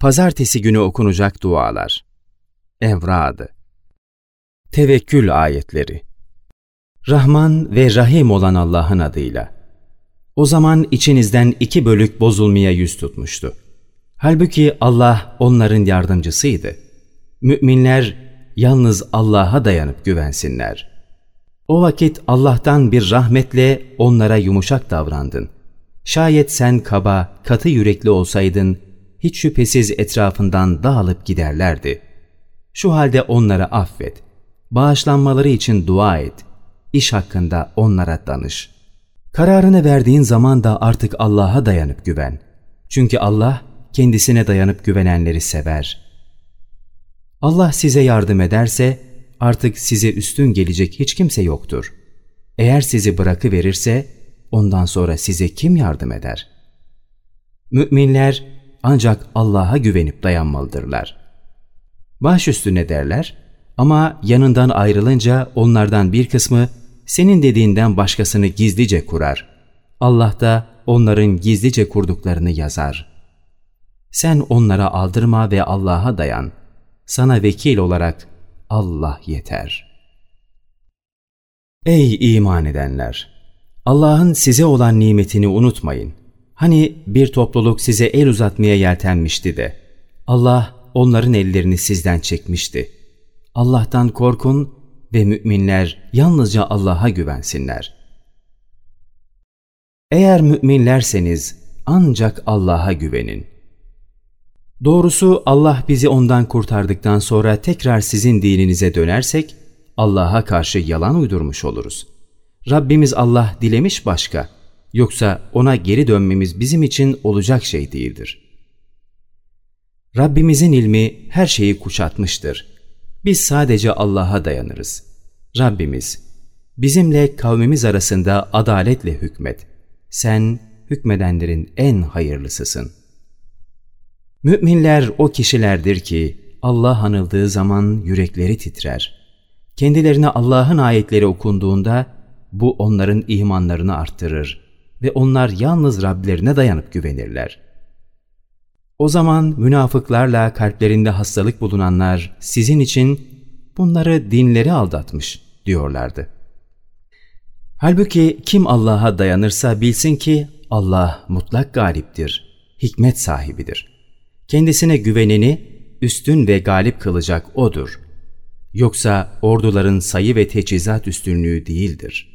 Pazartesi günü okunacak dualar. Evradı. Tevekkül ayetleri. Rahman ve Rahim olan Allah'ın adıyla. O zaman içinizden iki bölük bozulmaya yüz tutmuştu. Halbuki Allah onların yardımcısıydı. Müminler yalnız Allah'a dayanıp güvensinler. O vakit Allah'tan bir rahmetle onlara yumuşak davrandın. Şayet sen kaba, katı yürekli olsaydın, hiç şüphesiz etrafından dağılıp giderlerdi. Şu halde onları affet. Bağışlanmaları için dua et. İş hakkında onlara danış. Kararını verdiğin zaman da artık Allah'a dayanıp güven. Çünkü Allah kendisine dayanıp güvenenleri sever. Allah size yardım ederse artık size üstün gelecek hiç kimse yoktur. Eğer sizi bırakıverirse ondan sonra size kim yardım eder? Müminler ancak Allah'a güvenip dayanmalıdırlar. Baş üstüne derler ama yanından ayrılınca onlardan bir kısmı senin dediğinden başkasını gizlice kurar. Allah da onların gizlice kurduklarını yazar. Sen onlara aldırma ve Allah'a dayan. Sana vekil olarak Allah yeter. Ey iman edenler! Allah'ın size olan nimetini unutmayın. Hani bir topluluk size el uzatmaya yeltenmişti de. Allah onların ellerini sizden çekmişti. Allah'tan korkun ve müminler yalnızca Allah'a güvensinler. Eğer müminlerseniz ancak Allah'a güvenin. Doğrusu Allah bizi ondan kurtardıktan sonra tekrar sizin dininize dönersek Allah'a karşı yalan uydurmuş oluruz. Rabbimiz Allah dilemiş başka, yoksa ona geri dönmemiz bizim için olacak şey değildir. Rabbimizin ilmi her şeyi kuşatmıştır. Biz sadece Allah'a dayanırız. Rabbimiz, bizimle kavmimiz arasında adaletle hükmet. Sen hükmedenlerin en hayırlısısın.'' Müminler o kişilerdir ki Allah anıldığı zaman yürekleri titrer. Kendilerine Allah'ın ayetleri okunduğunda bu onların imanlarını arttırır ve onlar yalnız Rablerine dayanıp güvenirler. O zaman münafıklarla kalplerinde hastalık bulunanlar sizin için bunları dinleri aldatmış diyorlardı. Halbuki kim Allah'a dayanırsa bilsin ki Allah mutlak galiptir, hikmet sahibidir. Kendisine güveneni üstün ve galip kılacak O'dur. Yoksa orduların sayı ve teçhizat üstünlüğü değildir.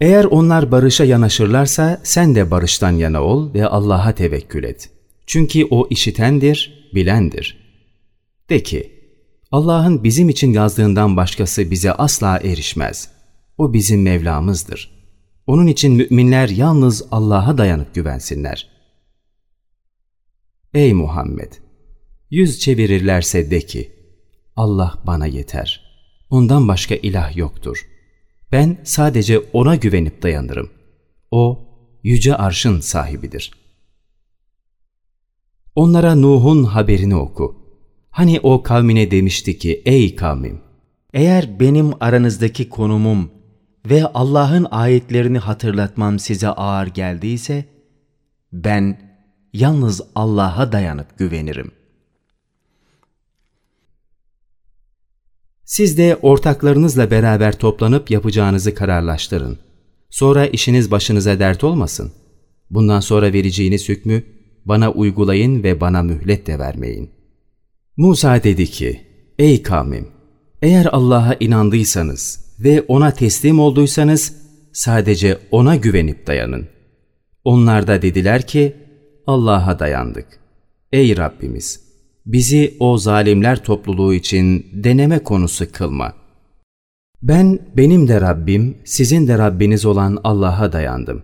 Eğer onlar barışa yanaşırlarsa sen de barıştan yana ol ve Allah'a tevekkül et. Çünkü O işitendir, bilendir. De ki, Allah'ın bizim için yazdığından başkası bize asla erişmez. O bizim Mevlamızdır. Onun için müminler yalnız Allah'a dayanıp güvensinler.'' Ey Muhammed! Yüz çevirirlerse de ki, Allah bana yeter. Ondan başka ilah yoktur. Ben sadece O'na güvenip dayanırım. O, yüce arşın sahibidir. Onlara Nuh'un haberini oku. Hani o kavmine demişti ki, ey kavmim! Eğer benim aranızdaki konumum ve Allah'ın ayetlerini hatırlatmam size ağır geldiyse, ben yalnız Allah'a dayanıp güvenirim. Siz de ortaklarınızla beraber toplanıp yapacağınızı kararlaştırın. Sonra işiniz başınıza dert olmasın. Bundan sonra vereceğiniz hükmü bana uygulayın ve bana mühlet de vermeyin. Musa dedi ki, Ey kavmim! Eğer Allah'a inandıysanız ve O'na teslim olduysanız sadece O'na güvenip dayanın. Onlar da dediler ki, Allah'a dayandık. Ey Rabbimiz! Bizi o zalimler topluluğu için deneme konusu kılma. Ben, benim de Rabbim, sizin de Rabbiniz olan Allah'a dayandım.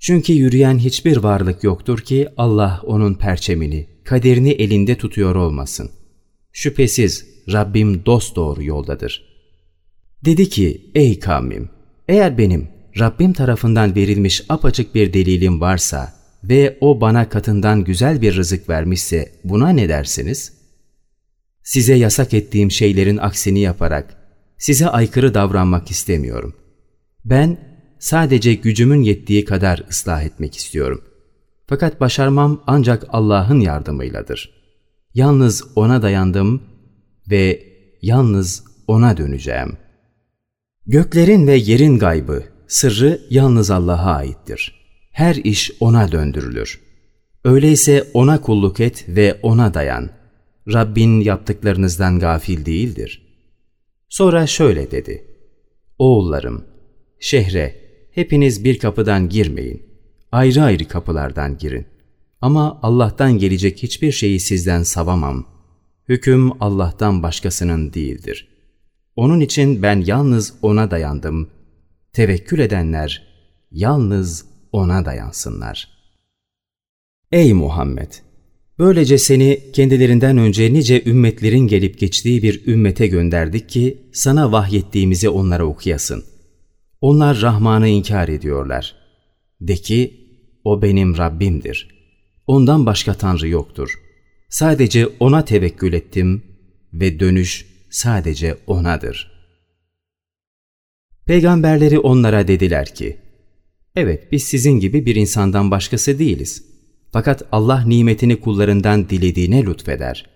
Çünkü yürüyen hiçbir varlık yoktur ki Allah onun perçemini, kaderini elinde tutuyor olmasın. Şüphesiz Rabbim dosdoğru yoldadır. Dedi ki, ey kavmim, eğer benim Rabbim tarafından verilmiş apaçık bir delilim varsa, ve o bana katından güzel bir rızık vermişse buna ne dersiniz? Size yasak ettiğim şeylerin aksini yaparak size aykırı davranmak istemiyorum. Ben sadece gücümün yettiği kadar ıslah etmek istiyorum. Fakat başarmam ancak Allah'ın yardımıyladır. Yalnız O'na dayandım ve yalnız O'na döneceğim. Göklerin ve yerin gaybı, sırrı yalnız Allah'a aittir. Her iş O'na döndürülür. Öyleyse O'na kulluk et ve O'na dayan. Rabbin yaptıklarınızdan gafil değildir. Sonra şöyle dedi. Oğullarım, şehre, hepiniz bir kapıdan girmeyin. Ayrı ayrı kapılardan girin. Ama Allah'tan gelecek hiçbir şeyi sizden savamam. Hüküm Allah'tan başkasının değildir. Onun için ben yalnız O'na dayandım. Tevekkül edenler yalnız O'na dayansınlar. Ey Muhammed! Böylece seni kendilerinden önce nice ümmetlerin gelip geçtiği bir ümmete gönderdik ki sana vahyettiğimizi onlara okuyasın. Onlar Rahman'ı inkar ediyorlar. De ki, o benim Rabbimdir. Ondan başka Tanrı yoktur. Sadece O'na tevekkül ettim ve dönüş sadece O'nadır. Peygamberleri onlara dediler ki, Evet biz sizin gibi bir insandan başkası değiliz. Fakat Allah nimetini kullarından dilediğine lütfeder.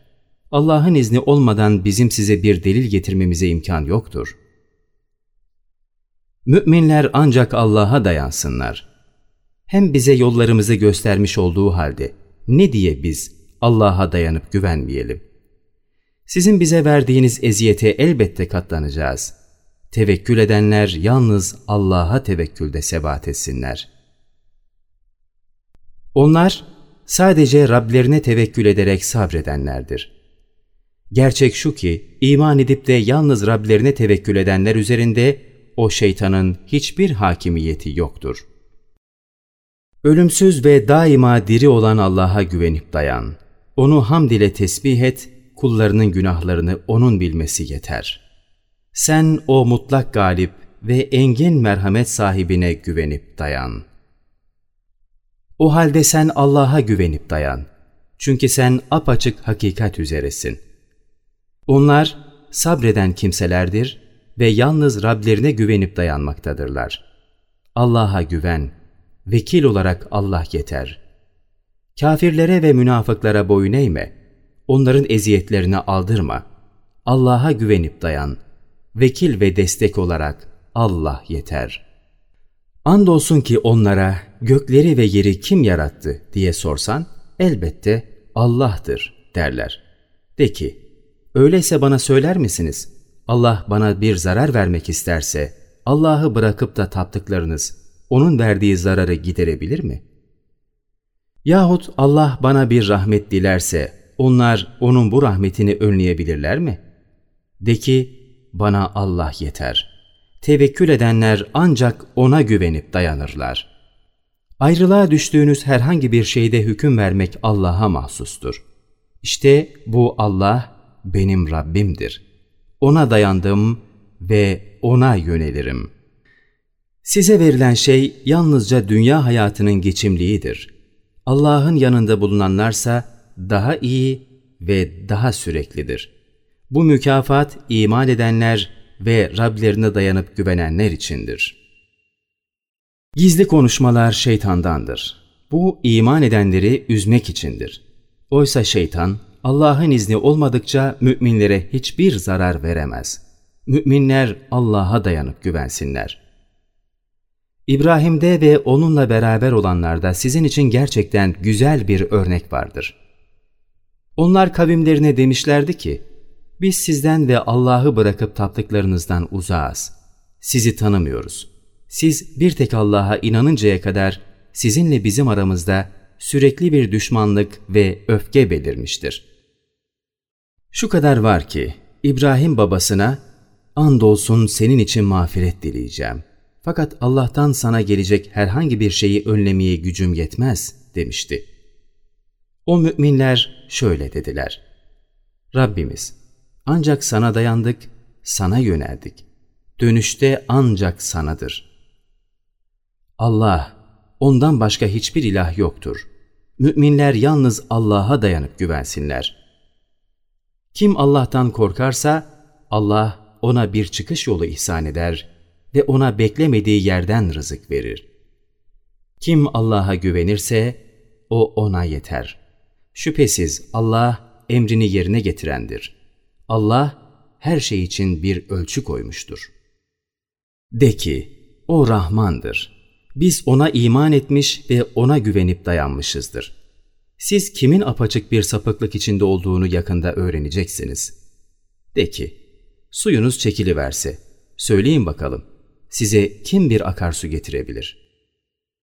Allah'ın izni olmadan bizim size bir delil getirmemize imkan yoktur. Müminler ancak Allah'a dayansınlar. Hem bize yollarımızı göstermiş olduğu halde ne diye biz Allah'a dayanıp güvenmeyelim? Sizin bize verdiğiniz eziyete elbette katlanacağız. Tevekkül edenler yalnız Allah'a tevekkülde sebat etsinler. Onlar sadece Rablerine tevekkül ederek sabredenlerdir. Gerçek şu ki iman edip de yalnız Rablerine tevekkül edenler üzerinde o şeytanın hiçbir hakimiyeti yoktur. Ölümsüz ve daima diri olan Allah'a güvenip dayan. Onu hamd ile tesbih et, kullarının günahlarını O'nun bilmesi yeter. Sen o mutlak galip ve engin merhamet sahibine güvenip dayan. O halde sen Allah'a güvenip dayan. Çünkü sen apaçık hakikat üzeresin. Onlar sabreden kimselerdir ve yalnız Rablerine güvenip dayanmaktadırlar. Allah'a güven, vekil olarak Allah yeter. Kafirlere ve münafıklara boyun eğme, onların eziyetlerini aldırma. Allah'a güvenip dayan, vekil ve destek olarak Allah yeter. Andolsun ki onlara gökleri ve yeri kim yarattı diye sorsan, elbette Allah'tır derler. De ki, öyleyse bana söyler misiniz? Allah bana bir zarar vermek isterse, Allah'ı bırakıp da taptıklarınız, onun verdiği zararı giderebilir mi? Yahut Allah bana bir rahmet dilerse, onlar onun bu rahmetini önleyebilirler mi? De ki, bana Allah yeter. Tevekkül edenler ancak ona güvenip dayanırlar. Ayrılığa düştüğünüz herhangi bir şeyde hüküm vermek Allah'a mahsustur. İşte bu Allah benim Rabbimdir. Ona dayandım ve ona yönelirim. Size verilen şey yalnızca dünya hayatının geçimliğidir. Allah'ın yanında bulunanlarsa daha iyi ve daha süreklidir. Bu mükafat iman edenler ve Rablerine dayanıp güvenenler içindir. Gizli konuşmalar şeytandandır. Bu iman edenleri üzmek içindir. Oysa şeytan Allah'ın izni olmadıkça müminlere hiçbir zarar veremez. Müminler Allah'a dayanıp güvensinler. İbrahim'de ve onunla beraber olanlarda sizin için gerçekten güzel bir örnek vardır. Onlar kavimlerine demişlerdi ki, biz sizden ve Allah'ı bırakıp taptıklarınızdan uzağız. Sizi tanımıyoruz. Siz bir tek Allah'a inanıncaya kadar sizinle bizim aramızda sürekli bir düşmanlık ve öfke belirmiştir. Şu kadar var ki İbrahim babasına andolsun senin için mağfiret dileyeceğim. Fakat Allah'tan sana gelecek herhangi bir şeyi önlemeye gücüm yetmez demişti. O müminler şöyle dediler. Rabbimiz ancak sana dayandık, sana yöneldik. Dönüşte ancak sanadır. Allah, ondan başka hiçbir ilah yoktur. Müminler yalnız Allah'a dayanıp güvensinler. Kim Allah'tan korkarsa, Allah ona bir çıkış yolu ihsan eder ve ona beklemediği yerden rızık verir. Kim Allah'a güvenirse, o ona yeter. Şüphesiz Allah emrini yerine getirendir. Allah her şey için bir ölçü koymuştur. De ki, o Rahmandır. Biz ona iman etmiş ve ona güvenip dayanmışızdır. Siz kimin apaçık bir sapıklık içinde olduğunu yakında öğreneceksiniz. De ki, suyunuz çekiliverse, söyleyin bakalım, size kim bir akarsu getirebilir?''